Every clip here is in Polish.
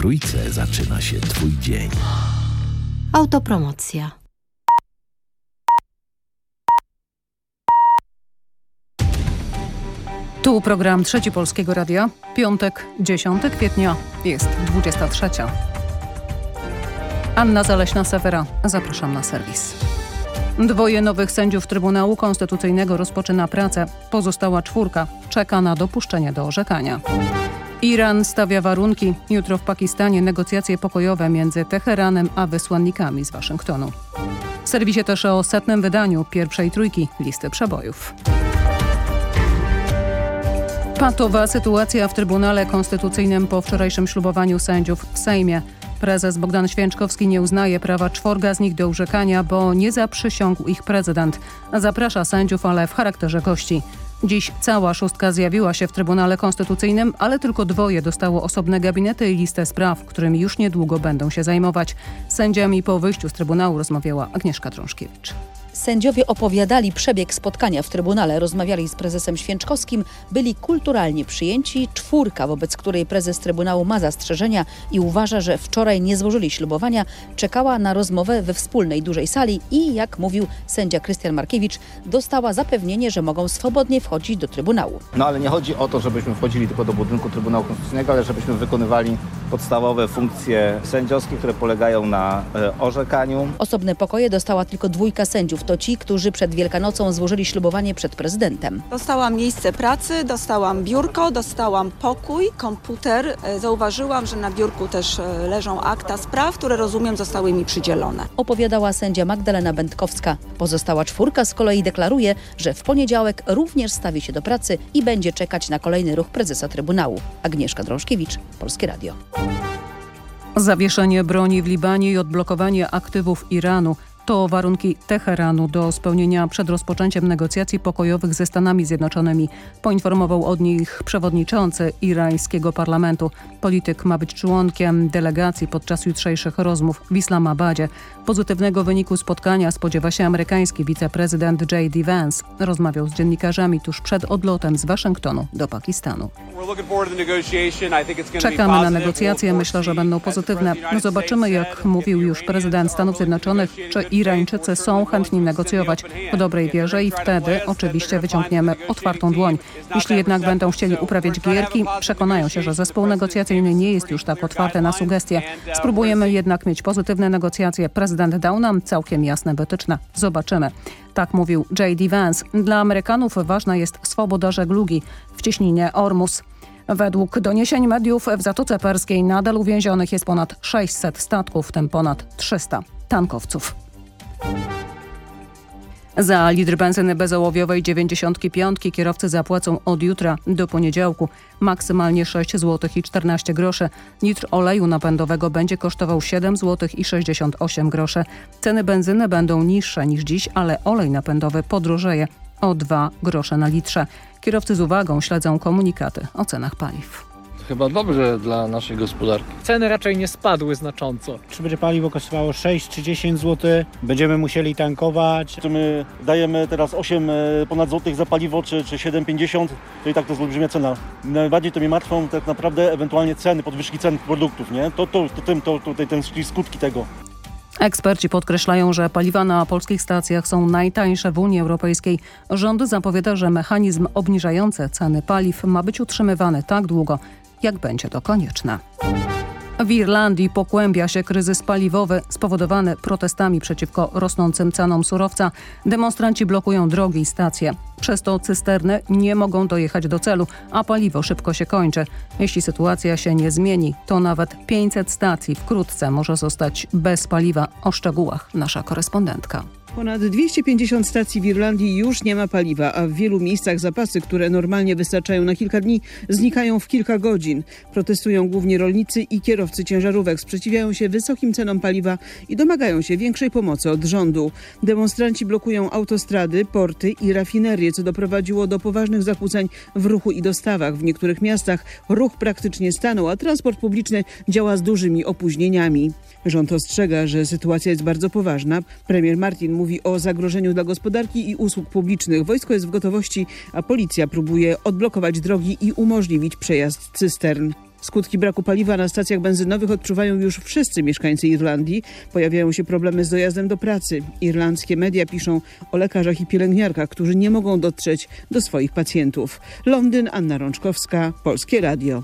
Trójce zaczyna się Twój dzień. Autopromocja. Tu program Trzeci Polskiego Radia. Piątek, 10 kwietnia. Jest 23. Anna Zaleśna-Sewera. Zapraszam na serwis. Dwoje nowych sędziów Trybunału Konstytucyjnego rozpoczyna pracę. Pozostała czwórka czeka na dopuszczenie do orzekania. Iran stawia warunki. Jutro w Pakistanie negocjacje pokojowe między Teheranem a wysłannikami z Waszyngtonu. W serwisie też o setnym wydaniu pierwszej trójki listy przebojów. Patowa sytuacja w Trybunale Konstytucyjnym po wczorajszym ślubowaniu sędziów w Sejmie. Prezes Bogdan Święczkowski nie uznaje prawa czworga z nich do urzekania, bo nie zaprzysiągł ich prezydent. Zaprasza sędziów, ale w charakterze gości. Dziś cała szóstka zjawiła się w Trybunale Konstytucyjnym, ale tylko dwoje dostało osobne gabinety i listę spraw, którymi już niedługo będą się zajmować. Sędziami po wyjściu z Trybunału rozmawiała Agnieszka Drążkiewicz. Sędziowie opowiadali przebieg spotkania w Trybunale, rozmawiali z prezesem Święczkowskim, byli kulturalnie przyjęci. Czwórka, wobec której prezes Trybunału ma zastrzeżenia i uważa, że wczoraj nie złożyli ślubowania, czekała na rozmowę we wspólnej dużej sali i, jak mówił sędzia Krystian Markiewicz, dostała zapewnienie, że mogą swobodnie wchodzić do Trybunału. No ale nie chodzi o to, żebyśmy wchodzili tylko do budynku Trybunału Konstytucyjnego, ale żebyśmy wykonywali podstawowe funkcje sędziowskie, które polegają na e, orzekaniu. Osobne pokoje dostała tylko dwójka sędziów. To ci, którzy przed Wielkanocą złożyli ślubowanie przed prezydentem. Dostałam miejsce pracy, dostałam biurko, dostałam pokój, komputer. E, Zauważyłam, że na biurku też e, leżą akta spraw, które rozumiem zostały mi przydzielone. Opowiadała sędzia Magdalena Będkowska. Pozostała czwórka z kolei deklaruje, że w poniedziałek również stawi się do pracy i będzie czekać na kolejny ruch prezesa Trybunału. Agnieszka Drążkiewicz, Polskie Radio. Zawieszenie broni w Libanie i odblokowanie aktywów Iranu to warunki Teheranu do spełnienia przed rozpoczęciem negocjacji pokojowych ze Stanami Zjednoczonymi, poinformował od nich przewodniczący irańskiego parlamentu. Polityk ma być członkiem delegacji podczas jutrzejszych rozmów w Islamabadzie. Pozytywnego wyniku spotkania spodziewa się amerykański wiceprezydent J.D. Vance. Rozmawiał z dziennikarzami tuż przed odlotem z Waszyngtonu do Pakistanu. Czekamy na negocjacje. Myślę, że będą pozytywne. Zobaczymy, jak mówił już prezydent Stanów Zjednoczonych, czy Irańczycy są chętni negocjować w dobrej wierze i wtedy oczywiście wyciągniemy otwartą dłoń. Jeśli jednak będą chcieli uprawiać gierki, przekonają się, że zespół negocjacyjny nie jest już tak otwarty na sugestie. Spróbujemy jednak mieć pozytywne negocjacje. Prezydent dał nam całkiem jasne wytyczne. Zobaczymy. Tak mówił J.D. Vance. Dla Amerykanów ważna jest swoboda żeglugi w cieśninie Ormus. Według doniesień mediów w Zatoce Perskiej nadal uwięzionych jest ponad 600 statków, w tym ponad 300 tankowców. Za litr benzyny bezołowiowej 95 kierowcy zapłacą od jutra do poniedziałku maksymalnie 6 zł i 14 groszy. Litr oleju napędowego będzie kosztował 7 zł i 68 groszy. Ceny benzyny będą niższe niż dziś, ale olej napędowy podrożeje o 2 grosze na litrze. Kierowcy z uwagą śledzą komunikaty o cenach paliw. Chyba dobrze dla naszej gospodarki. Ceny raczej nie spadły znacząco. Czy będzie paliwo kosztowało 6 czy 10 zł, będziemy musieli tankować. Czy my dajemy teraz 8 ponad złotych za paliwo, czy, czy 7,50, to i tak to jest olbrzymia cena. Najbardziej to mnie martwią tak naprawdę ewentualnie ceny, podwyżki cen produktów, nie? To, to, to, tym, to tutaj ten skutki tego. Eksperci podkreślają, że paliwa na polskich stacjach są najtańsze w Unii Europejskiej. Rząd zapowiada, że mechanizm obniżający ceny paliw ma być utrzymywany tak długo, jak będzie to konieczne. W Irlandii pogłębia się kryzys paliwowy spowodowany protestami przeciwko rosnącym cenom surowca. Demonstranci blokują drogi i stacje. Przez to cysterny nie mogą dojechać do celu, a paliwo szybko się kończy. Jeśli sytuacja się nie zmieni, to nawet 500 stacji wkrótce może zostać bez paliwa. O szczegółach nasza korespondentka. Ponad 250 stacji w Irlandii już nie ma paliwa, a w wielu miejscach zapasy, które normalnie wystarczają na kilka dni, znikają w kilka godzin. Protestują głównie rolnicy i kierowcy ciężarówek. Sprzeciwiają się wysokim cenom paliwa i domagają się większej pomocy od rządu. Demonstranci blokują autostrady, porty i rafinerie, co doprowadziło do poważnych zakłóceń w ruchu i dostawach. W niektórych miastach ruch praktycznie stanął, a transport publiczny działa z dużymi opóźnieniami. Rząd ostrzega, że sytuacja jest bardzo poważna. Premier Martin mówi o zagrożeniu dla gospodarki i usług publicznych. Wojsko jest w gotowości, a policja próbuje odblokować drogi i umożliwić przejazd cystern. Skutki braku paliwa na stacjach benzynowych odczuwają już wszyscy mieszkańcy Irlandii. Pojawiają się problemy z dojazdem do pracy. Irlandzkie media piszą o lekarzach i pielęgniarkach, którzy nie mogą dotrzeć do swoich pacjentów. Londyn, Anna Rączkowska, Polskie Radio.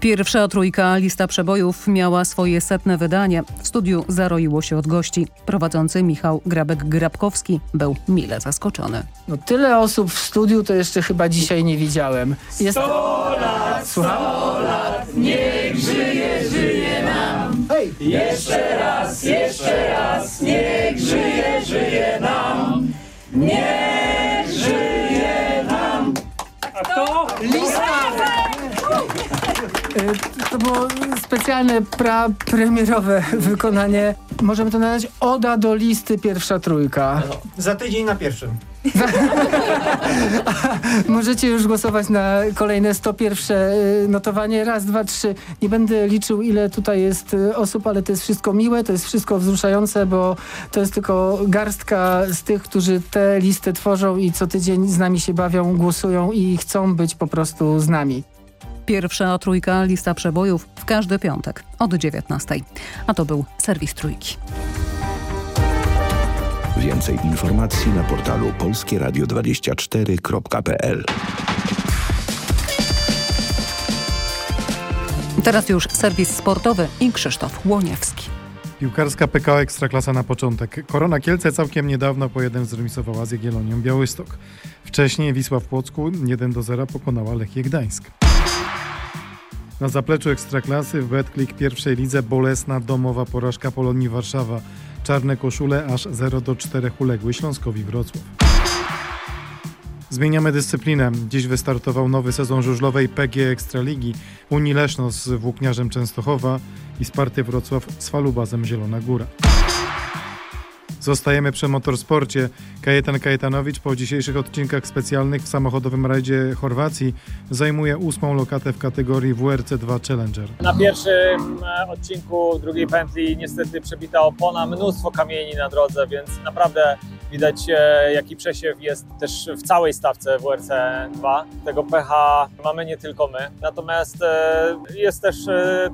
Pierwsza trójka lista przebojów miała swoje setne wydanie. W studiu zaroiło się od gości. Prowadzący Michał Grabek-Grabkowski był mile zaskoczony. No tyle osób w studiu to jeszcze chyba dzisiaj nie widziałem. Jest... 100 lat, 100 lat, niech żyje, żyje nam. Hej! Jeszcze raz, jeszcze raz, niech żyje, żyje nam. Niech żyje nam. A to lista! Y, to było specjalne pra-premierowe wykonanie. Możemy to nazwać Oda do listy pierwsza trójka. Za tydzień na pierwszym. Możecie już głosować na kolejne 101 y, notowanie. Raz, dwa, trzy. Nie będę liczył ile tutaj jest y, osób, ale to jest wszystko miłe, to jest wszystko wzruszające, bo to jest tylko garstka z tych, którzy tę listę tworzą i co tydzień z nami się bawią, głosują i chcą być po prostu z nami. Pierwsza trójka lista przebojów w każdy piątek od 19. A to był serwis Trójki. Więcej informacji na portalu polskieradio24.pl Teraz już serwis sportowy i Krzysztof Łoniewski. Piłkarska PKO Ekstraklasa na początek. Korona Kielce całkiem niedawno po jeden zremisowała z Jagiellonią Białystok. Wcześniej Wisła w Płocku 1 do 0 pokonała Lechię Gdańsk. Na zapleczu Ekstraklasy w Betclick pierwszej lidze bolesna domowa porażka Polonii Warszawa. Czarne koszule aż 0 do 4 uległy Śląskowi Wrocław. Zmieniamy dyscyplinę. Dziś wystartował nowy sezon żużlowej PG Ekstraligi. Unii Leszno z Włókniarzem Częstochowa i Sparty Wrocław z Falubazem Zielona Góra. Zostajemy przy motorsporcie. Kajetan Kajetanowicz po dzisiejszych odcinkach specjalnych w samochodowym rajdzie Chorwacji zajmuje ósmą lokatę w kategorii WRC2 Challenger. Na pierwszym e, odcinku drugiej pętli niestety przebita opona, mnóstwo kamieni na drodze, więc naprawdę widać e, jaki przesiew jest też w całej stawce WRC2. Tego pecha mamy nie tylko my. Natomiast e, jest też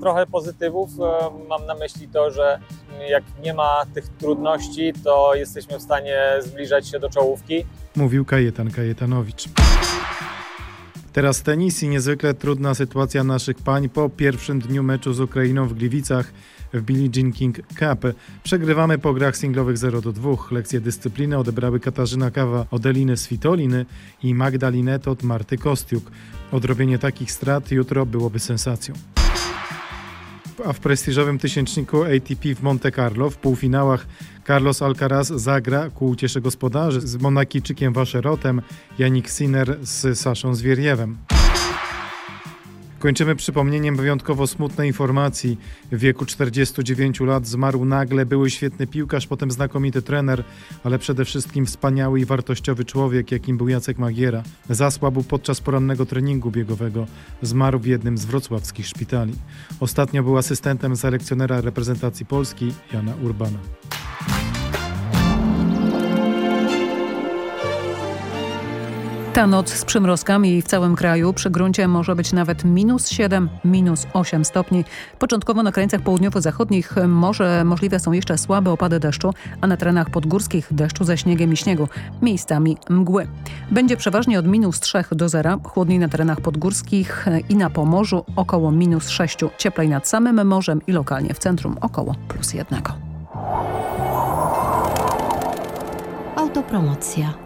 trochę pozytywów. Mam na myśli to, że jak nie ma tych trudności, to jesteśmy w stanie zbliżać się do czołówki. Mówił Kajetan Kajetanowicz. Teraz tenis i niezwykle trudna sytuacja naszych pań po pierwszym dniu meczu z Ukrainą w Gliwicach w Billie Jean King Cup. Przegrywamy po grach singlowych 0 do 2. Lekcje dyscypliny odebrały Katarzyna Kawa od Eliny Svitoliny i Magda Linet od Marty Kostiuk. Odrobienie takich strat jutro byłoby sensacją a w prestiżowym tysięczniku ATP w Monte Carlo w półfinałach Carlos Alcaraz zagra ku uciesze gospodarzy z Monakijczykiem Waszerotem, Janik Sinner z Saszą Zwieriewem. Kończymy przypomnieniem wyjątkowo smutnej informacji. W wieku 49 lat zmarł nagle były świetny piłkarz, potem znakomity trener, ale przede wszystkim wspaniały i wartościowy człowiek, jakim był Jacek Magiera. Zasłabł podczas porannego treningu biegowego. Zmarł w jednym z wrocławskich szpitali. Ostatnio był asystentem selekcjonera reprezentacji Polski Jana Urbana. Ta noc z przymrozkami w całym kraju przy gruncie może być nawet minus 7, minus 8 stopni. Początkowo na krańcach południowo-zachodnich może możliwe są jeszcze słabe opady deszczu, a na terenach podgórskich deszczu ze śniegiem i śniegu, miejscami mgły. Będzie przeważnie od minus 3 do 0, chłodniej na terenach podgórskich i na Pomorzu około minus 6, cieplej nad samym morzem i lokalnie w centrum około plus 1. Autopromocja.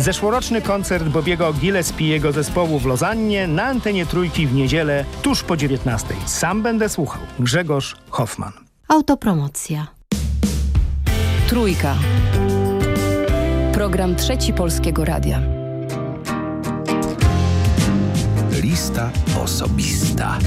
Zeszłoroczny koncert Bobiego Gillespiego zespołu w Lozannie na antenie Trójki w niedzielę tuż po 19. Sam będę słuchał. Grzegorz Hoffman. Autopromocja. Trójka. Program Trzeci Polskiego Radia. Lista osobista.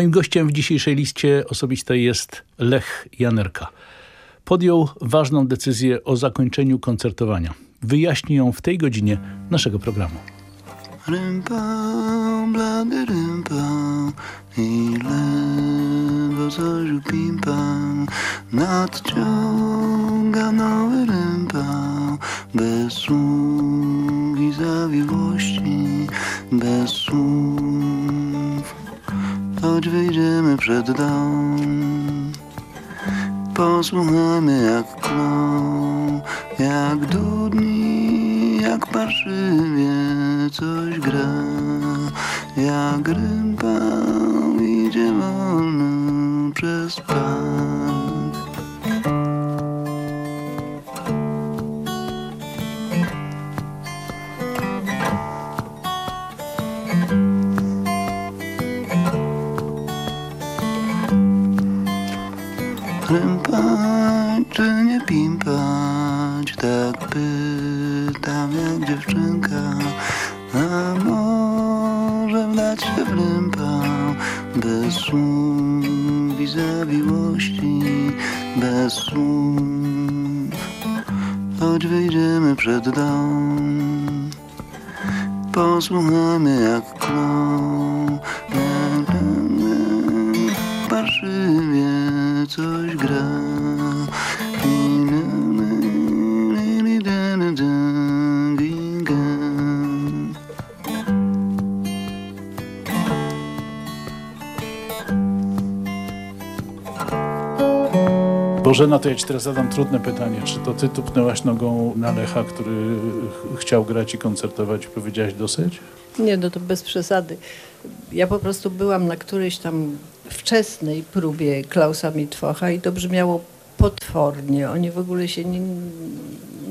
Moim gościem w dzisiejszej liście osobistej jest Lech Janerka. Podjął ważną decyzję o zakończeniu koncertowania. Wyjaśni ją w tej godzinie naszego programu. Rympał, blady rympał i lewo zorzu pimpał Nadciąga nowy rympał bez słów i zawiłości bez słów Choć wyjdziemy przed dom Posłuchajmy jak klą, jak dudni, jak parszywie coś gra, jak rympał idzie wolno przez park. Słów i zawiłości, bez słów. Choć wyjdziemy przed dom, posłuchajmy jak klą. Bożena, to ja ci teraz zadam trudne pytanie. Czy to ty tupnęłaś nogą na Lecha, który ch- chciał grać i koncertować i powiedziałaś dosyć? Nie, no to bez przesady. Ja po prostu byłam na którejś tam wczesnej próbie Klausa Mitwocha i to brzmiało potwornie. Oni w ogóle się nie,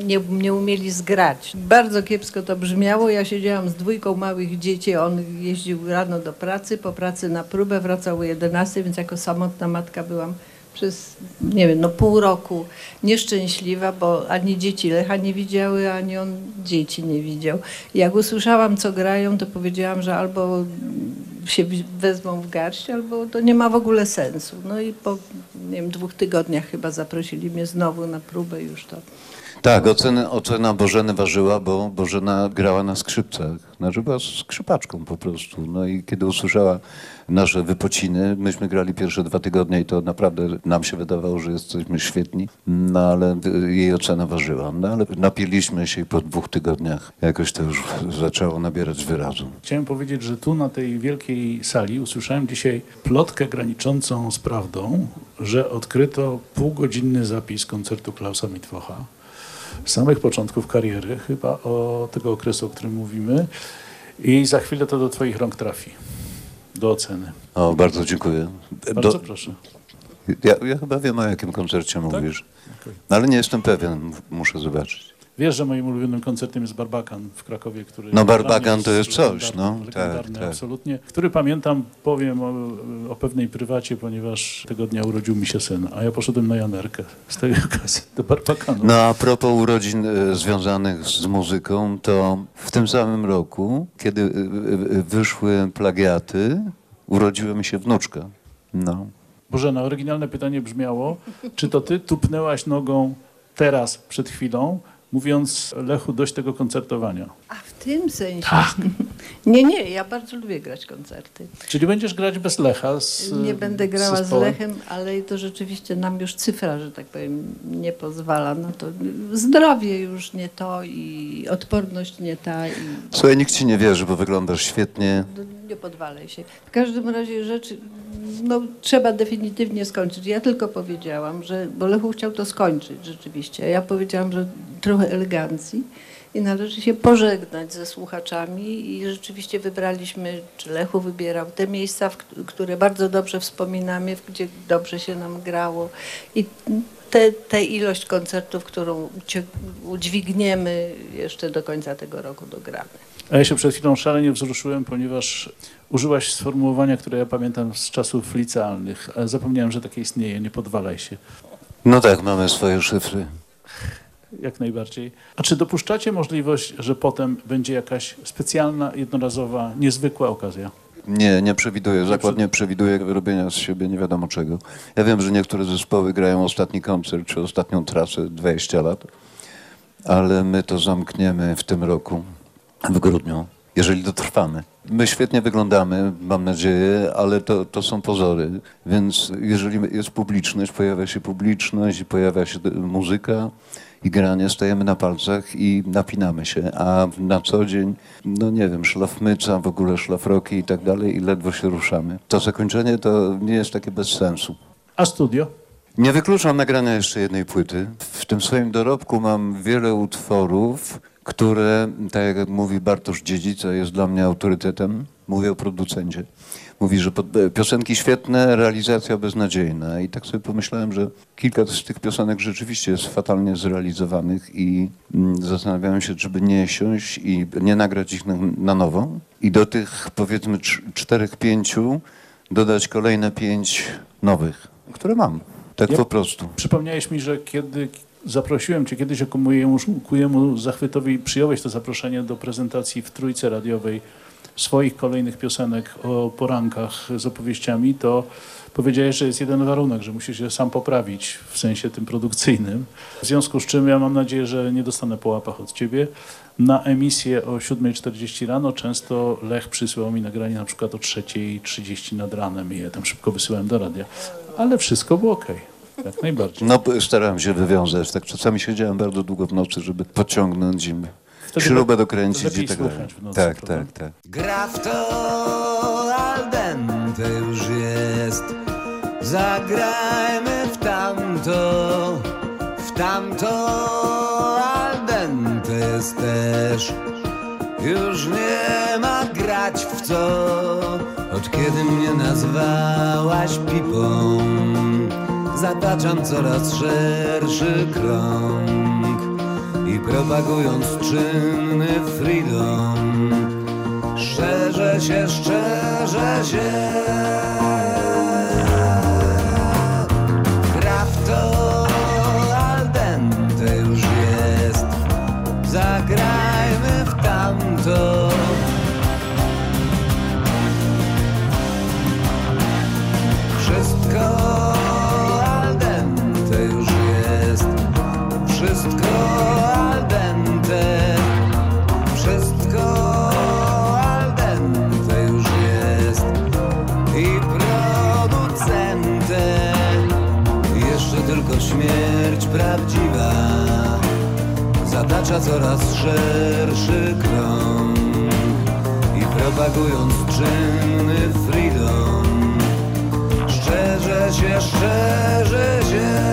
nie, nie umieli zgrać. Bardzo kiepsko to brzmiało. Ja siedziałam z dwójką małych dzieci. On jeździł rano do pracy, po pracy na próbę, wracał o 11, więc jako samotna matka byłam przez, nie wiem, no pół roku nieszczęśliwa, bo ani dzieci Lecha nie widziały, ani on dzieci nie widział. Jak usłyszałam, co grają, to powiedziałam, że albo się wezmą w garść, albo to nie ma w ogóle sensu. No i po, nie wiem, dwóch tygodniach chyba zaprosili mnie znowu na próbę już to. Tak, oceny, ocena Bożeny ważyła, bo Bożena grała na skrzypcach. Znaczy była skrzypaczką po prostu. No i kiedy usłyszała nasze wypociny, myśmy grali pierwsze dwa tygodnie i to naprawdę nam się wydawało, że jesteśmy świetni, no ale y, jej ocena ważyła. No ale napiliśmy się i po dwóch tygodniach jakoś to już zaczęło nabierać wyrazu. Chciałem powiedzieć, że tu na tej wielkiej sali usłyszałem dzisiaj plotkę graniczącą z prawdą, że odkryto półgodzinny zapis koncertu Klausa Mitwocha samych początków kariery, chyba o tego okresu, o którym mówimy. I za chwilę to do Twoich rąk trafi, do oceny. O, bardzo dziękuję. Bardzo Do- proszę. Ja, ja chyba wiem, o jakim koncercie mówisz. Okej. No, ale nie jestem pewien, muszę zobaczyć. Wiesz, że moim ulubionym koncertem jest Barbakan w Krakowie, który... No, Barbakan to jest coś, no. Tak, tak. absolutnie. Który pamiętam, powiem o, o pewnej prywacie, ponieważ tego dnia urodził mi się syn, a ja poszedłem na Janerkę z tej okazji do Barbakanu. No a propos urodzin e, związanych z muzyką, to w tym samym roku, kiedy e, e, wyszły plagiaty, urodziła mi się wnuczka. No. Bożena, oryginalne pytanie brzmiało, czy to ty tupnęłaś nogą teraz, przed chwilą, mówiąc Lechu, dość tego koncertowania. A w tym sensie? Tak. Nie, nie, ja bardzo lubię grać koncerty. Czyli będziesz grać bez Lecha? Z, Nie będę grała z zespołem? Lechem, ale to rzeczywiście nam już cyfra, że tak powiem, nie pozwala. No to zdrowie już nie to i odporność nie ta i Słuchaj, nikt ci nie wierzy, bo wyglądasz świetnie. Nie podwalaj się. W każdym razie rzecz no, trzeba definitywnie skończyć. Ja tylko powiedziałam, że, bo Lechu chciał to skończyć rzeczywiście. Ja powiedziałam, że trochę elegancji i należy się pożegnać ze słuchaczami i rzeczywiście wybraliśmy, czy Lechu wybierał te miejsca, które bardzo dobrze wspominamy, gdzie dobrze się nam grało i tę te, te ilość koncertów, którą udźwigniemy jeszcze do końca tego roku dogramy. A ja się przed chwilą szalenie wzruszyłem, ponieważ użyłaś sformułowania, które ja pamiętam z czasów licealnych, zapomniałem, że takie istnieje, nie podwalaj się. No tak, mamy swoje szyfry. Jak najbardziej. A czy dopuszczacie możliwość, że potem będzie jakaś specjalna, jednorazowa, niezwykła okazja? Nie, nie przewiduję. Zakład nie przewiduje robienia z siebie nie wiadomo czego. Ja wiem, że niektóre zespoły grają ostatni koncert czy ostatnią trasę 20 lat, ale my to zamkniemy w tym roku, w grudniu, jeżeli dotrwamy. My świetnie wyglądamy, mam nadzieję, ale to, to są pozory. Więc jeżeli jest publiczność, pojawia się publiczność i pojawia się muzyka, i granie stajemy na palcach i napinamy się, a na co dzień, no nie wiem, szlafmyca, w ogóle szlafroki i tak dalej i ledwo się ruszamy. To zakończenie to nie jest takie bez sensu. A studio? Nie wykluczam nagrania jeszcze jednej płyty. W tym swoim dorobku mam wiele utworów, które, tak jak mówi Bartosz Dziedzica, jest dla mnie autorytetem. Mówię o producencie. Mówi, że e, piosenki świetne, realizacja beznadziejna. I tak sobie pomyślałem, że kilka z tych piosenek rzeczywiście jest fatalnie zrealizowanych i mm, zastanawiałem się, żeby nie siąść i nie nagrać ich na, na nowo. I do tych powiedzmy czterech, pięciu dodać kolejne pięć nowych, które mam. Tak ja po prostu. Przypomniałeś mi, że kiedy zaprosiłem Cię kiedyś ku mojemu, ku jemu zachwytowi, przyjąłeś to zaproszenie do prezentacji w Trójce Radiowej swoich kolejnych piosenek o porankach z opowieściami, to powiedziałeś, że jest jeden warunek, że musisz się sam poprawić w sensie tym produkcyjnym. W związku z czym ja mam nadzieję, że nie dostanę po łapach od ciebie. Na emisję o 7.40 rano często Lech przysyłał mi nagranie na przykład o 3.30 nad ranem i je tam szybko wysyłałem do radia. Ale wszystko było ok. Jak najbardziej. No starałem się wywiązać. Tak czasami siedziałem bardzo długo w nocy, żeby pociągnąć im Wtedy śrubę dokręcić i tak dalej. Tak, tak, tak. Gra w to al dente już jest. Zagrajmy w tamto, w tamto al dente jest też. Już nie ma grać w co, od kiedy mnie nazwałaś pipą. Zataczam coraz szerszy krąg i propagując czynny freedom Szczerze się, szczerze się. Gra w to al już jest Zagrajmy w tamto zatacza coraz szerszy krąg i propagując czynny freedom szczerze się, szczerze się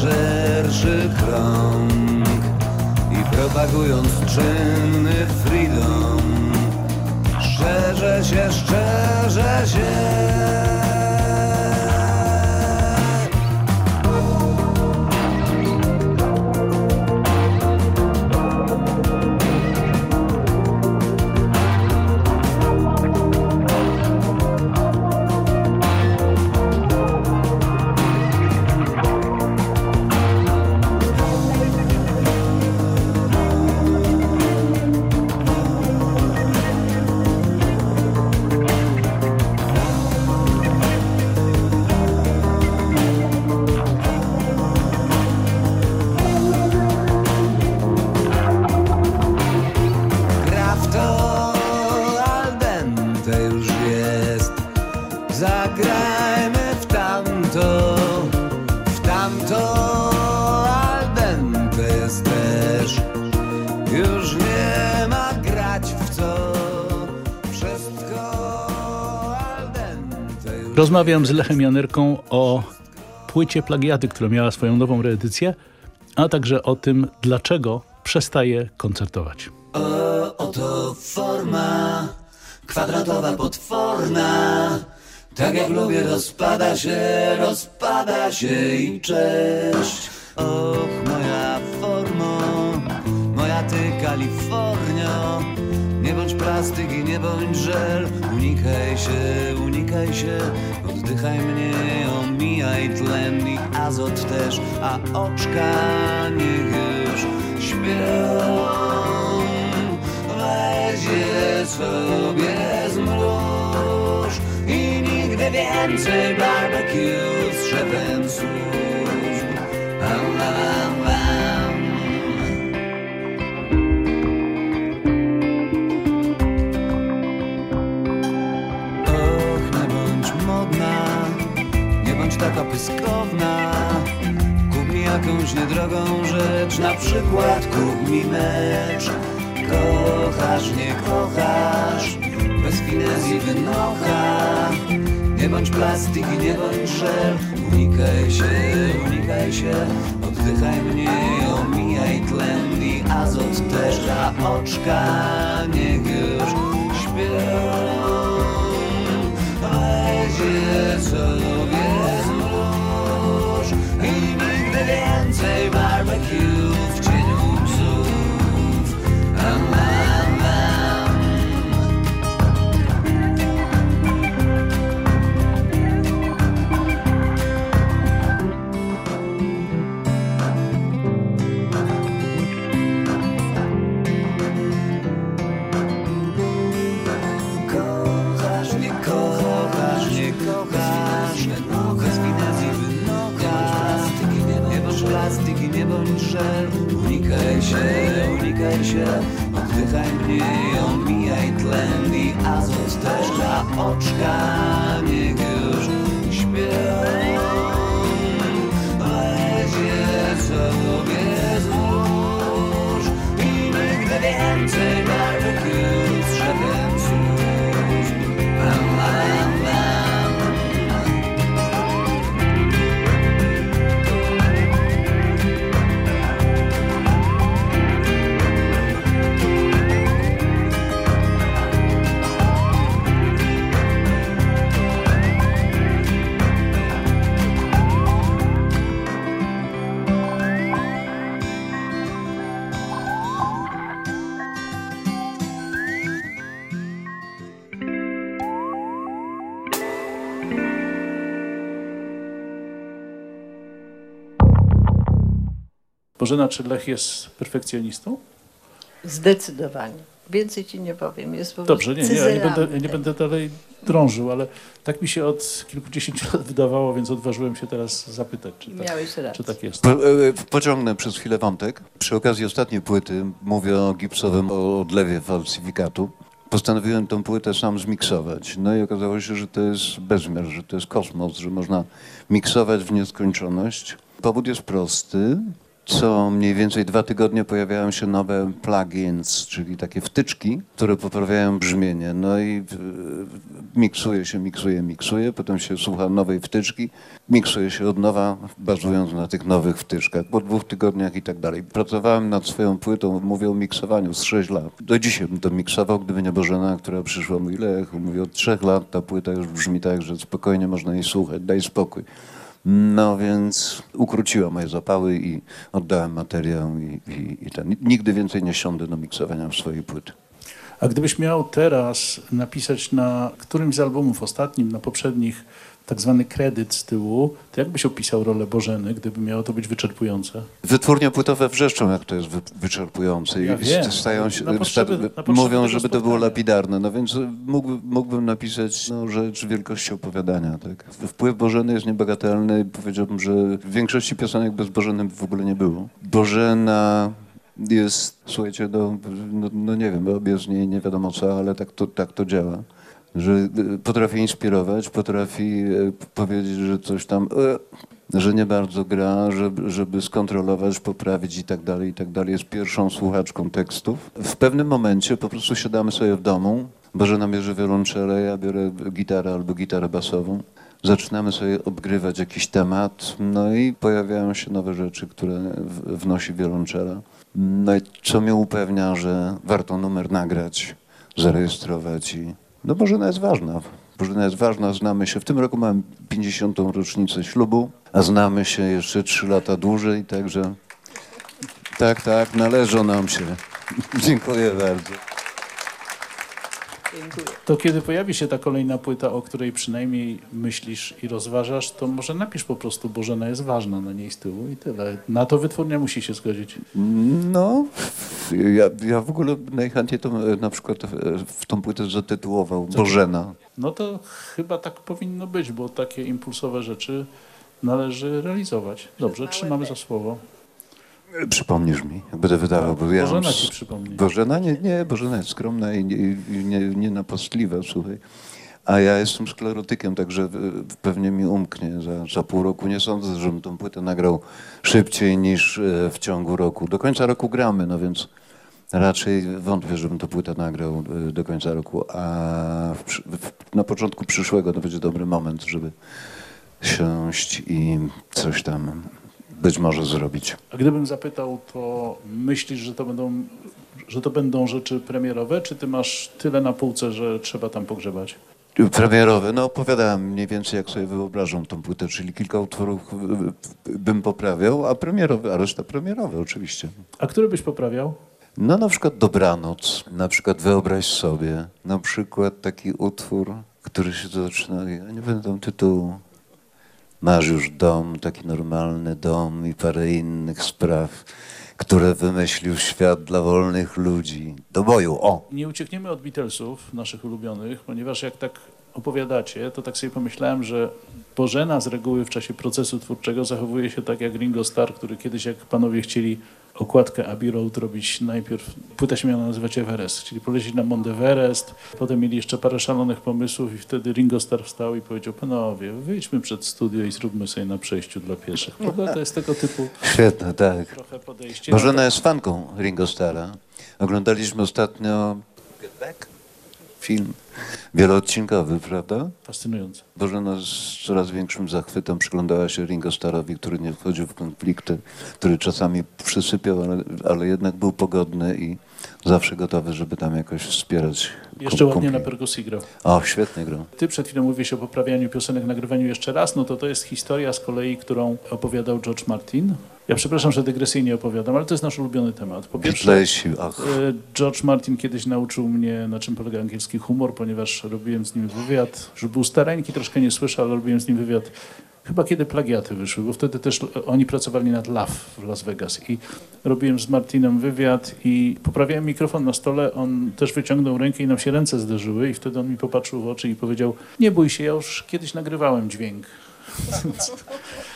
szerszy krąg I propagując czynny freedom Szczerze się, szczerze się Rozmawiam z Lechem Janerką o płycie Plagiaty, która miała swoją nową reedycję, a także o tym, dlaczego przestaje koncertować. O, oto forma kwadratowa, potworna. Tak jak lubię, rozpada się, rozpada się i cześć. Och, moja formo, moja ty Kalifornio. Nie bądź plastyk i nie bądź żel. Unikaj się, unikaj się, oddychaj mnie, omijaj tlen i azot też, a oczka niech już śpią. Weź je sobie zmruż i nigdy więcej barbecue z szefem służb. Bam, bam, bam. Taka pyskowna. Kup mi jakąś niedrogą rzecz, na przykład kup mi mecz. Kochasz, nie kochasz, bez finezji wynocha. Nie bądź plastik i nie bądź żel, unikaj się, unikaj się. Oddychaj mnie, omijaj tlen i azot też, a oczka niech już śpią. Weź je więcej unikaj Bożena, czy Lech jest perfekcjonistą? Zdecydowanie. Więcej ci nie powiem. Jest po Dobrze, nie, nie, ja nie, będę, ja nie będę dalej drążył, ale tak mi się od kilkudziesięciu lat wydawało, więc odważyłem się teraz zapytać, czy tak, czy tak jest. Po, e, pociągnę przez chwilę wątek. Przy okazji ostatniej płyty, mówię o gipsowym odlewie falsyfikatu, postanowiłem tą płytę sam zmiksować. No i okazało się, że to jest bezmiar, że to jest kosmos, że można miksować w nieskończoność. Powód jest prosty. Co mniej więcej dwa tygodnie pojawiają się nowe plugins, czyli takie wtyczki, które poprawiają brzmienie. No i e, miksuje się, miksuje, miksuje, potem się słucha nowej wtyczki, miksuje się od nowa, bazując na tych nowych wtyczkach, po dwóch tygodniach i tak dalej. Pracowałem nad swoją płytą, mówię o miksowaniu z 6 lat. Do dzisiaj bym to miksował, gdyby nie Bożena, która przyszła mu ile echo. Mówię, od trzech lat ta płyta już brzmi tak, że spokojnie można jej słuchać, daj spokój. No więc ukróciła moje zapały i oddałem materiał i, i, i ten. Nigdy więcej nie siądę do miksowania swojej płyty. A gdybyś miał teraz napisać na którymś z albumów, ostatnim, na poprzednich, tak zwany kredyt z tyłu, to jak byś opisał rolę Bożeny, gdyby miało to być wyczerpujące? Wytwórnie płytowe wrzeszczą, jak to jest wy, wyczerpujące Ja i wiem. stają się, potrzeby- sta- mówią, żeby to było lapidarne, no więc mógł, mógłbym napisać no, rzecz wielkości opowiadania. Tak? Wpływ Bożeny jest niebagatelny i powiedziałbym, że w większości piosenek bez Bożeny w ogóle nie było. Bożena jest, słuchajcie, no, no, no nie wiem, robię z niej nie wiadomo co, ale tak to, tak to działa. Że y, potrafi inspirować, potrafi y, powiedzieć, że coś tam, y, że nie bardzo gra, żeby, żeby skontrolować, poprawić i tak dalej, i tak dalej. Jest pierwszą słuchaczką tekstów. W pewnym momencie po prostu siadamy sobie w domu, Bożena bierze wiolonczelę, ja biorę gitarę albo gitarę basową. Zaczynamy sobie obgrywać jakiś temat, no i pojawiają się nowe rzeczy, które wnosi wiolonczela. No i co mnie upewnia, że warto numer nagrać, zarejestrować i... No Bożena jest ważna. Bożena jest ważna, znamy się. W tym roku mam 50. rocznicę ślubu, a znamy się jeszcze 3 lata dłużej, także tak, tak, należą nam się. Dziękuję bardzo. To kiedy pojawi się ta kolejna płyta, o której przynajmniej myślisz i rozważasz, to może napisz po prostu Bożena jest ważna na niej z tyłu i tyle. Na to wytwórnia musi się zgodzić. No, ja, ja w ogóle najchętniej to e, na przykład e, w tą płytę zatytułował Bożena. No to chyba tak powinno być, bo takie impulsowe rzeczy należy realizować. Dobrze, trzymamy za słowo. Przypomnisz mi, jak będę wydawał, bo ja... Bożena ci przypomni. Bożena? Nie, nie, Bożena jest skromna i nie, i nie, nie słuchaj. A ja jestem sklerotykiem, także pewnie mi umknie za, za pół roku. Nie sądzę, żebym tą płytę nagrał szybciej niż e, w ciągu roku. Do końca roku gramy, no więc raczej wątpię, żebym tę płytę nagrał e, do końca roku. A w, w, na początku przyszłego to będzie dobry moment, żeby siąść i coś tam być może zrobić. A gdybym zapytał, to myślisz, że to będą, że to będą rzeczy premierowe, czy ty masz tyle na półce, że trzeba tam pogrzebać? Premierowe, no opowiadałem mniej więcej jak sobie wyobrażam tą płytę, czyli kilka utworów y, bym poprawiał, a premierowe, a reszta premierowe oczywiście. A który byś poprawiał? No na przykład Dobranoc, na przykład Wyobraź sobie, na przykład taki utwór, który się zaczyna, ja nie pamiętam tytułu, Masz już dom, taki normalny dom i parę innych spraw, które wymyślił świat dla wolnych ludzi. Do boju, o! Nie uciekniemy od Beatlesów, naszych ulubionych, ponieważ jak tak opowiadacie, to tak sobie pomyślałem, że Bożena z reguły w czasie procesu twórczego zachowuje się tak jak Ringo Starr, który kiedyś jak panowie chcieli okładkę Abbey Road robić najpierw, płyta się miała nazywać Everest, czyli polecieć na Mount Everest, potem mieli jeszcze parę szalonych pomysłów i wtedy Ringo Starr wstał i powiedział, panowie, wyjdźmy przed studio i zróbmy sobie na przejściu dla pieszych. Prawda? To jest tego typu Świetne, tak. trochę podejście. Bożena jest fanką Ringo Starra. Oglądaliśmy ostatnio Get Back? Film wieloodcinkowy, prawda? Fascynujące. Bożena z coraz większym zachwytem przyglądała się Ringo Starrowi, który nie wchodził w konflikty, który czasami przysypiał, ale, ale jednak był pogodny i zawsze gotowy, żeby tam jakoś wspierać Jeszcze kum- ładnie na perkusji grał. O, świetnie grał. Ty przed chwilą mówiłeś o poprawianiu piosenek, nagrywaniu jeszcze raz, no to to jest historia z kolei, którą opowiadał George Martin. Ja przepraszam, że dygresyjnie opowiadam, ale to jest nasz ulubiony temat. Po pierwsze, e, George Martin kiedyś nauczył mnie, na czym polega angielski humor, ponieważ robiłem z nim wywiad, że był starańki, troszkę nie słyszę, ale robiłem z nim wywiad chyba kiedy plagiaty wyszły, bo wtedy też oni pracowali nad Love w Las Vegas i robiłem z Martinem wywiad i poprawiałem mikrofon na stole, on też wyciągnął rękę i nam się ręce zderzyły i wtedy on mi popatrzył w oczy i powiedział, nie bój się, ja już kiedyś nagrywałem dźwięk.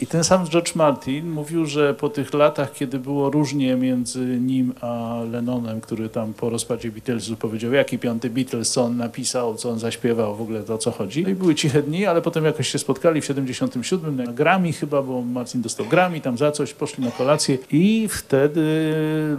I ten sam George Martin mówił, że po tych latach, kiedy było różnie między nim a Lennonem, który tam po rozpadzie Beatlesów powiedział, jaki piąty Beatles, co on napisał, co on zaśpiewał, w ogóle to o co chodzi. No i były ciche dni, ale potem jakoś się spotkali w 77 na Grammy chyba, bo Martin dostał Grammy tam za coś, poszli na kolację i wtedy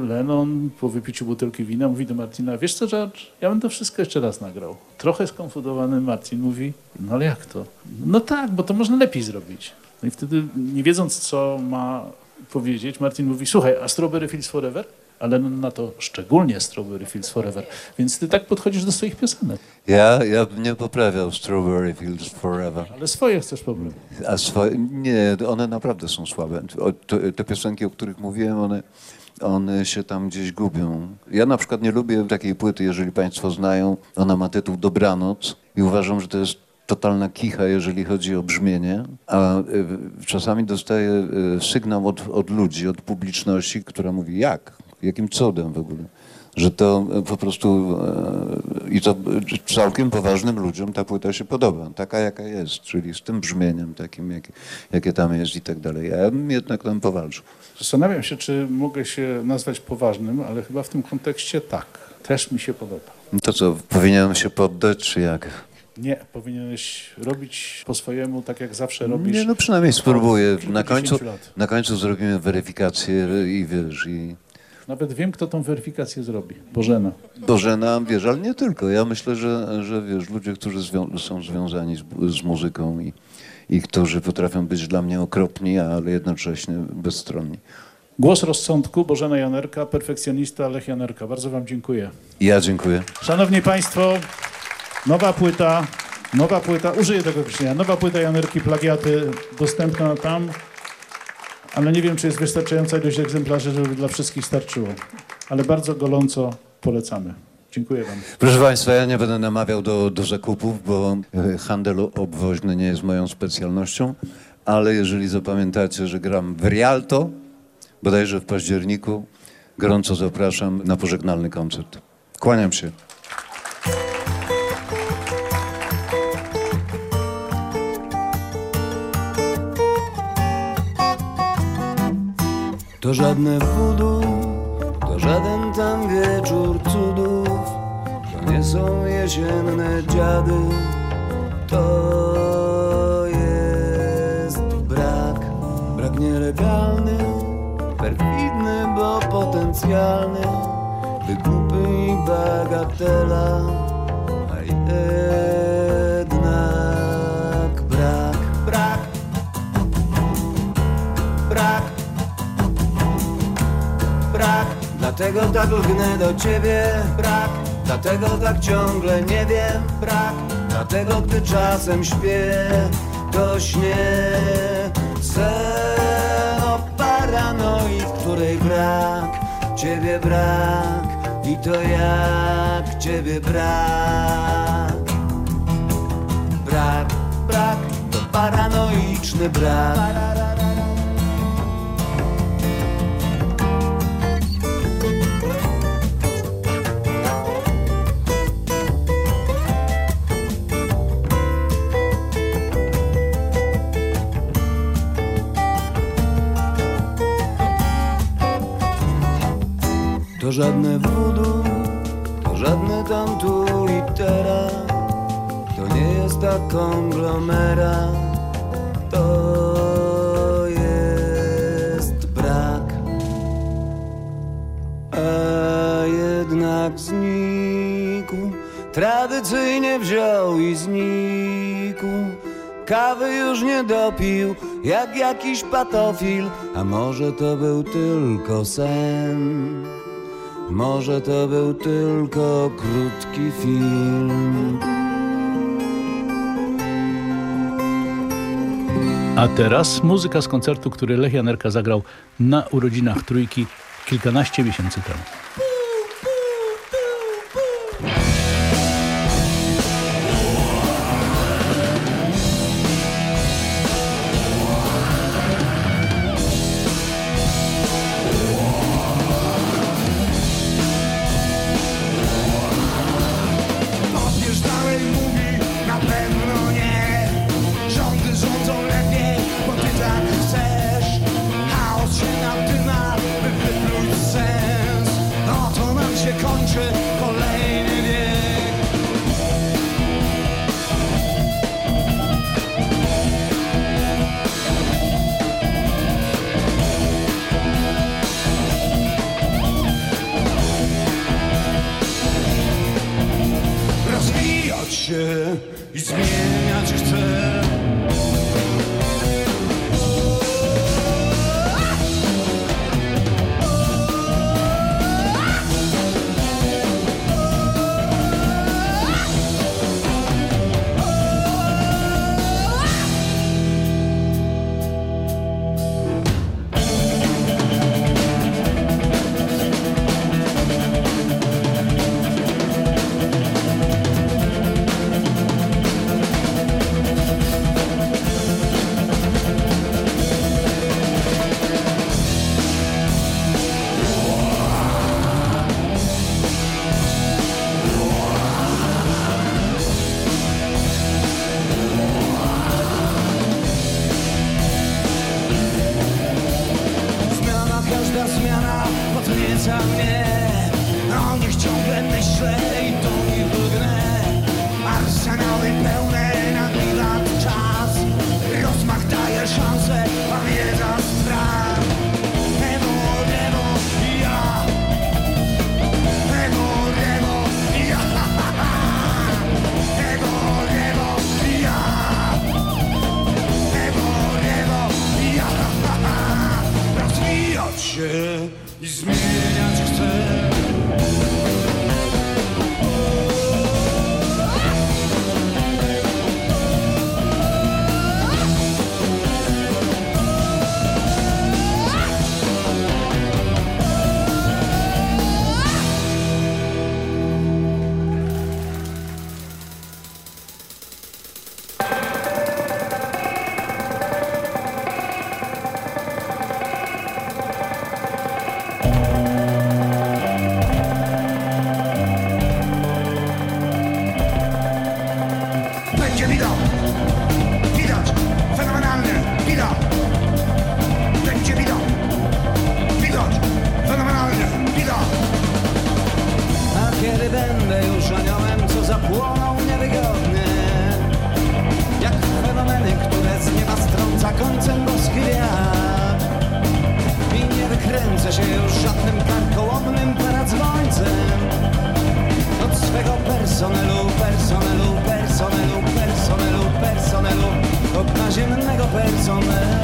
Lennon po wypiciu butelki wina mówi do Martina, wiesz co George, ja bym to wszystko jeszcze raz nagrał. Trochę skonfudowany Martin mówi, no ale jak to? No tak, bo to można lepiej zrobić. No i wtedy, nie wiedząc, co ma powiedzieć, Martin mówi, słuchaj, a Strawberry Fields Forever? Ale na to szczególnie Strawberry Fields Forever. Więc ty tak podchodzisz do swoich piosenek. Ja, ja bym nie poprawiał Strawberry Fields Forever. Ale swoje chcesz poprawić. A swoje, nie, one naprawdę są słabe. Te piosenki, o których mówiłem, one, one się tam gdzieś gubią. Ja na przykład nie lubię takiej płyty, jeżeli państwo znają. Ona ma tytuł Dobranoc i uważam, że to jest totalna kicha, jeżeli chodzi o brzmienie, a y, czasami dostaję y, sygnał od, od ludzi, od publiczności, która mówi jak, jakim cudem w ogóle że to po prostu i to całkiem poważnym ludziom ta płyta się podoba, taka jaka jest, czyli z tym brzmieniem takim, jakie, jakie tam jest i tak dalej. Ja bym jednak tam powalczył. Zastanawiam się, czy mogę się nazwać poważnym, ale chyba w tym kontekście tak. Też mi się podoba. To co, powinienem się poddać, czy jak? Nie, powinieneś robić po swojemu, tak jak zawsze robisz. Nie, no przynajmniej spróbuję. Na końcu, na końcu zrobimy weryfikację i wiesz, i... Nawet wiem, kto tą weryfikację zrobi. Bożena. Bożena, wiesz, ale nie tylko. Ja myślę, że, że wiesz, ludzie, którzy zwią są związani z, z muzyką i, i którzy potrafią być dla mnie okropni, ale jednocześnie bezstronni. Głos rozsądku, Bożena Janerka, perfekcjonista Lech Janerka. Bardzo wam dziękuję. Ja dziękuję. Szanowni Państwo, Nowa płyta, nowa płyta, użyję tego określenia, nowa płyta Janerki Plagiaty dostępna tam, ale nie wiem, czy jest wystarczająca ilość egzemplarzy, żeby dla wszystkich starczyło. Ale bardzo gorąco polecamy. Dziękuję Wam. Proszę Państwa, ja nie będę namawiał do, do zakupów, bo e, handel obwoźny nie jest moją specjalnością, ale jeżeli zapamiętacie, że gram w Rialto, bodajże w październiku, gorąco zapraszam na pożegnalny koncert. Kłaniam się. To żadne wudu, to żaden tam wieczór cudów, to nie są jesienne dziady, to jest brak, brak nielegalny, perfidny, bo potencjalny, wygłupy i bagatela, Dlatego tak lgnę do ciebie Brak, dlatego tak ciągle nie wiem Brak, dlatego gdy czasem śpię To śnie Sen o paranoi, której brak. Ciebie brak i to jak ciebie brak. Brak, brak, to paranoiczny brak żadne wudu, to żadne tam tu i teraz. To nie jest ta konglomera To jest brak. A jednak znikł Tradycyjnie wziął i znikł. Kawy już nie dopił, jak jakiś patofil A może to był tylko sen może to był tylko krótki film. A teraz muzyka z koncertu, który Lech Janerka zagrał na urodzinach Trójki kilkanaście miesięcy temu. summer.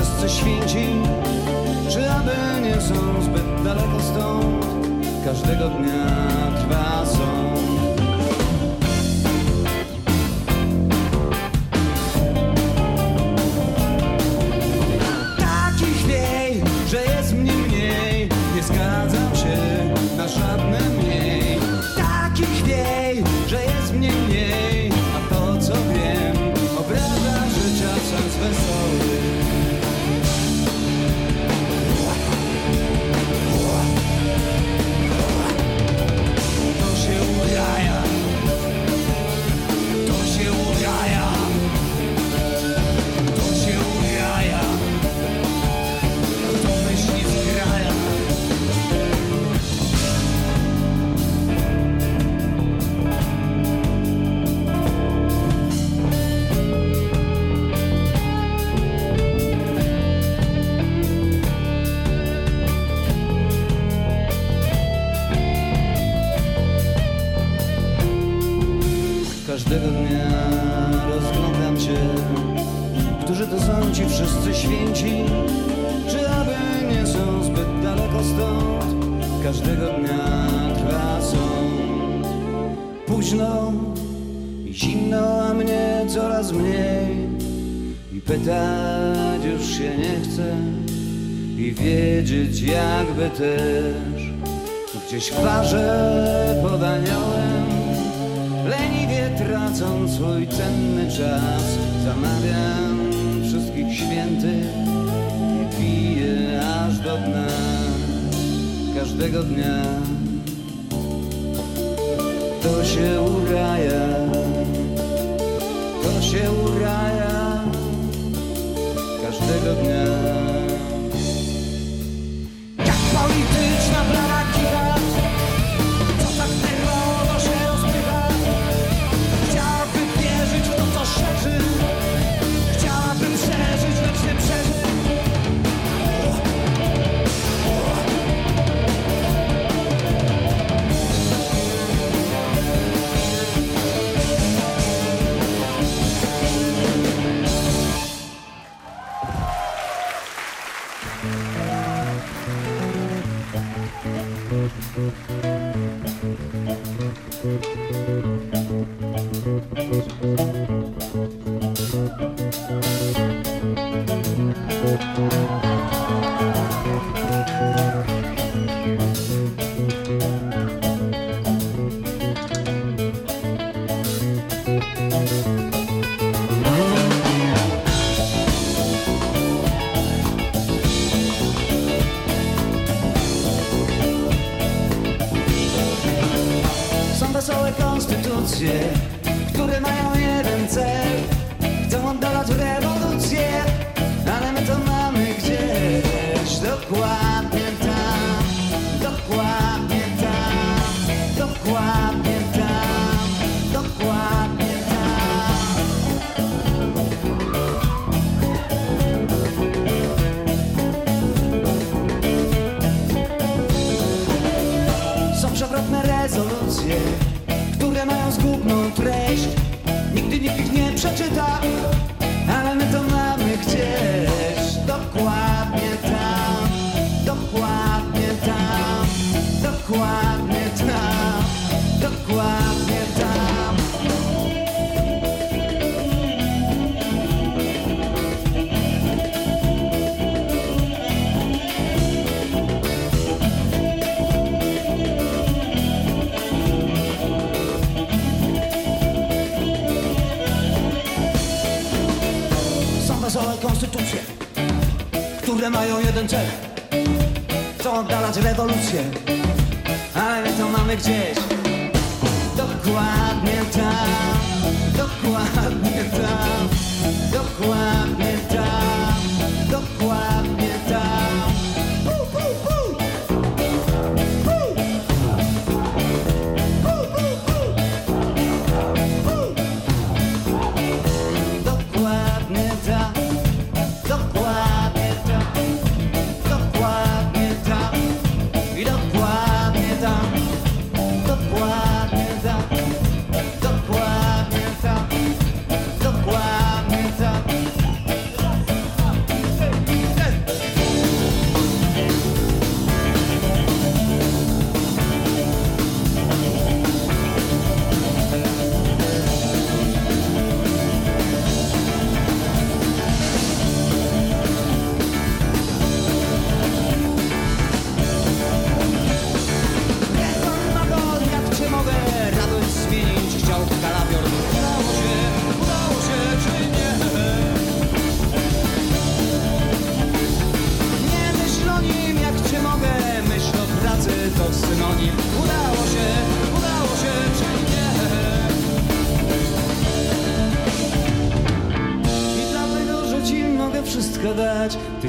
wszyscy święci, czy aby nie są zbyt daleko stąd każdego dnia. leniwie tracąc swój cenny czas. Zamawiam wszystkich świętych i piję aż do dna każdego dnia. To się uraja, to się uraja każdego dnia. Música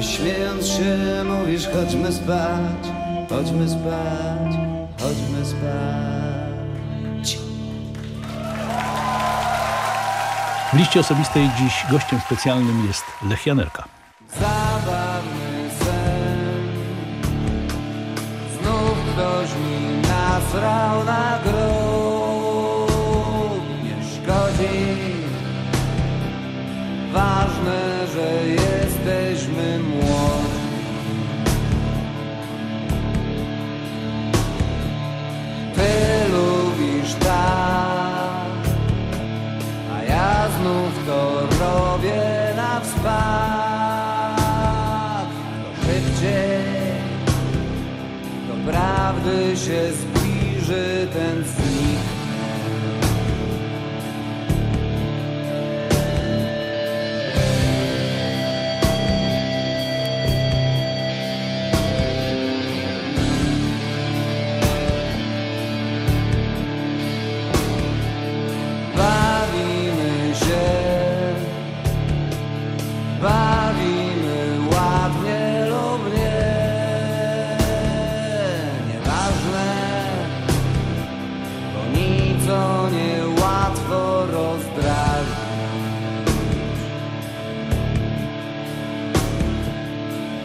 Śmiejąc się mówisz chodźmy spać, chodźmy spać, chodźmy spać. W liście osobistej dziś gościem specjalnym jest Lech Janerka. Zabawny sen Znów ktoś mi nasrał na grób Nie szkodzi Ważne, że jest fakt Kto szybciej Do prawdy się zbliży ten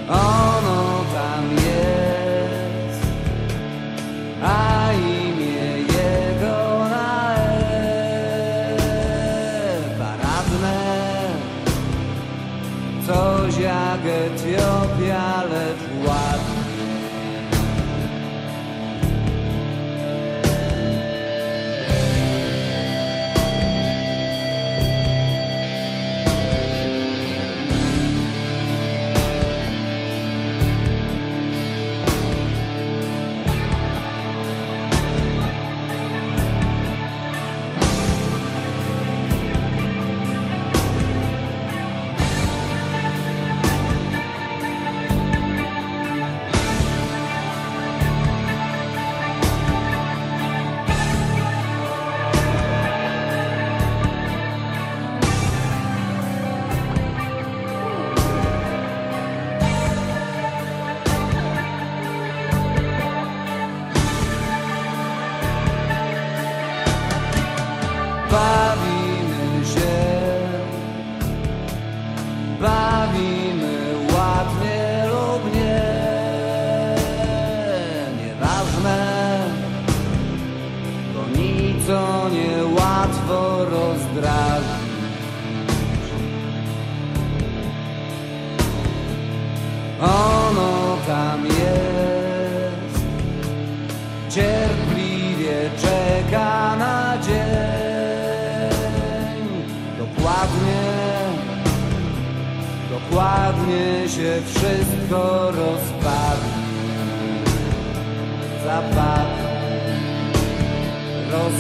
Oh.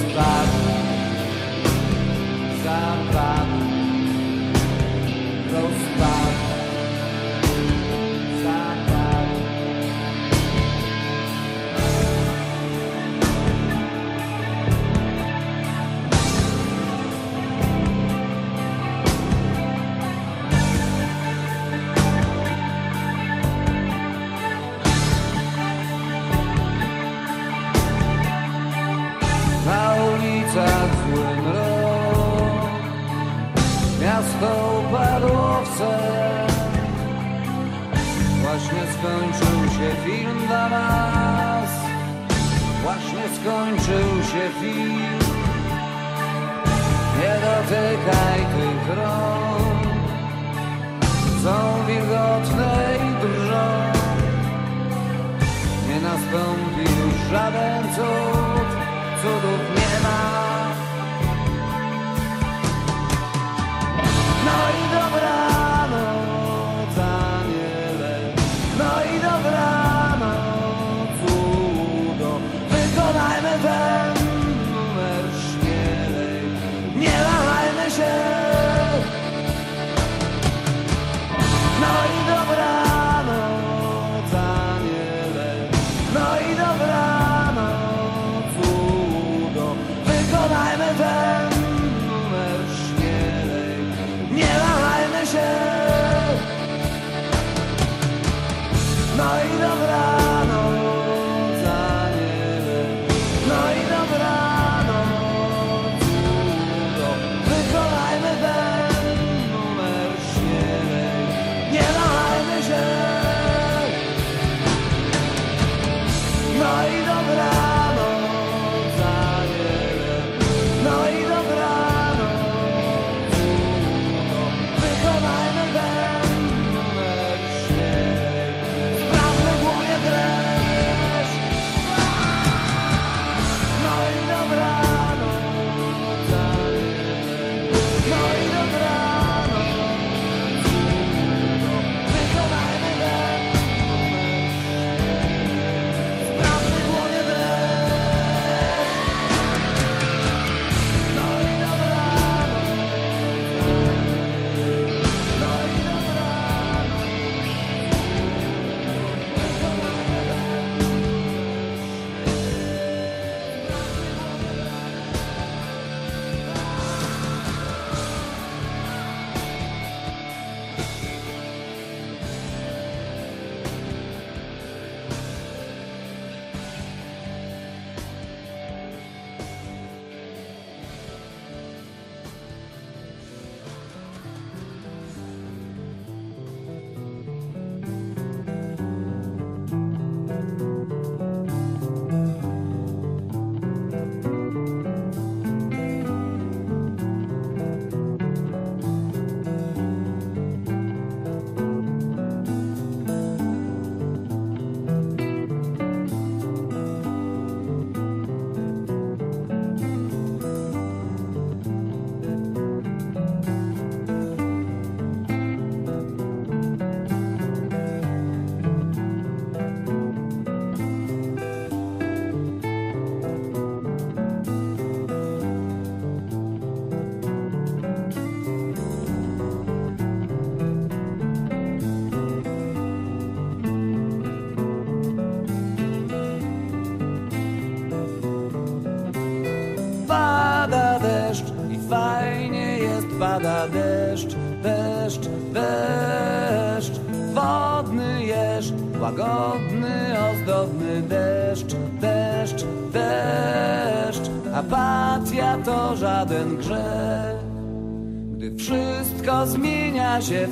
Zabavu, zabavu, rozbavu. Apatia to żaden grzech, gdy wszystko zmienia się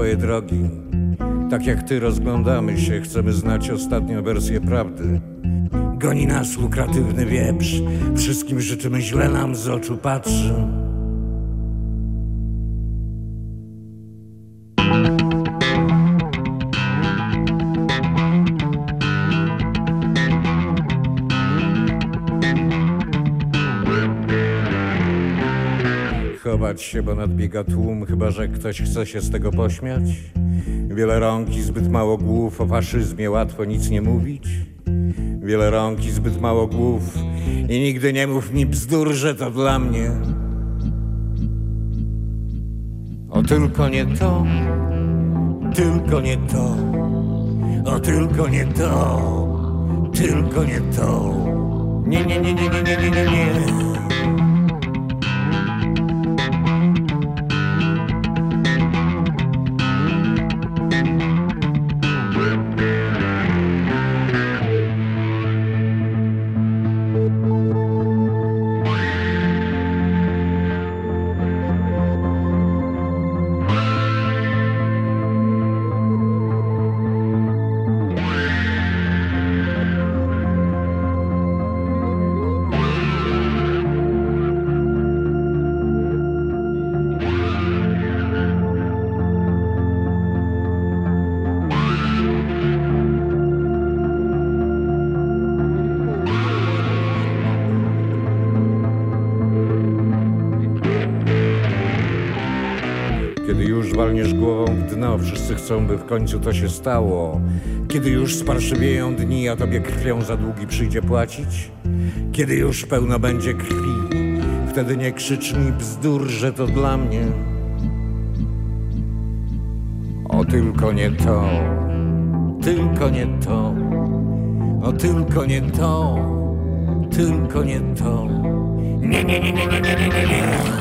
swoje drogi. Tak jak ty rozglądamy się, chcemy znać ostatnią wersję prawdy. Goni nas lukratywny wieprz, wszystkim życzymy źle nam z oczu patrzy. Chować się, bo nadbiega tłum, chyba że ktoś chce się z tego pośmiać. Wiele rąk i zbyt mało głów, o faszyzmie łatwo nic nie mówić. Wiele rąk i zbyt mało głów i nigdy nie mów mi bzdur, że to dla mnie. O tylko nie to, tylko nie to, o tylko nie to, tylko nie to. Nie, nie, nie, nie, nie, nie, nie, nie, chcą, by w końcu to się stało. Kiedy już sparszywieją dni, a tobie krwią za długi przyjdzie płacić. Kiedy już pełno będzie krwi, wtedy nie krzycz mi bzdur, że to dla mnie. O tylko nie to, tylko nie to, o tylko nie to, tylko nie to. Nie, nie, nie, nie, nie, nie, nie, nie.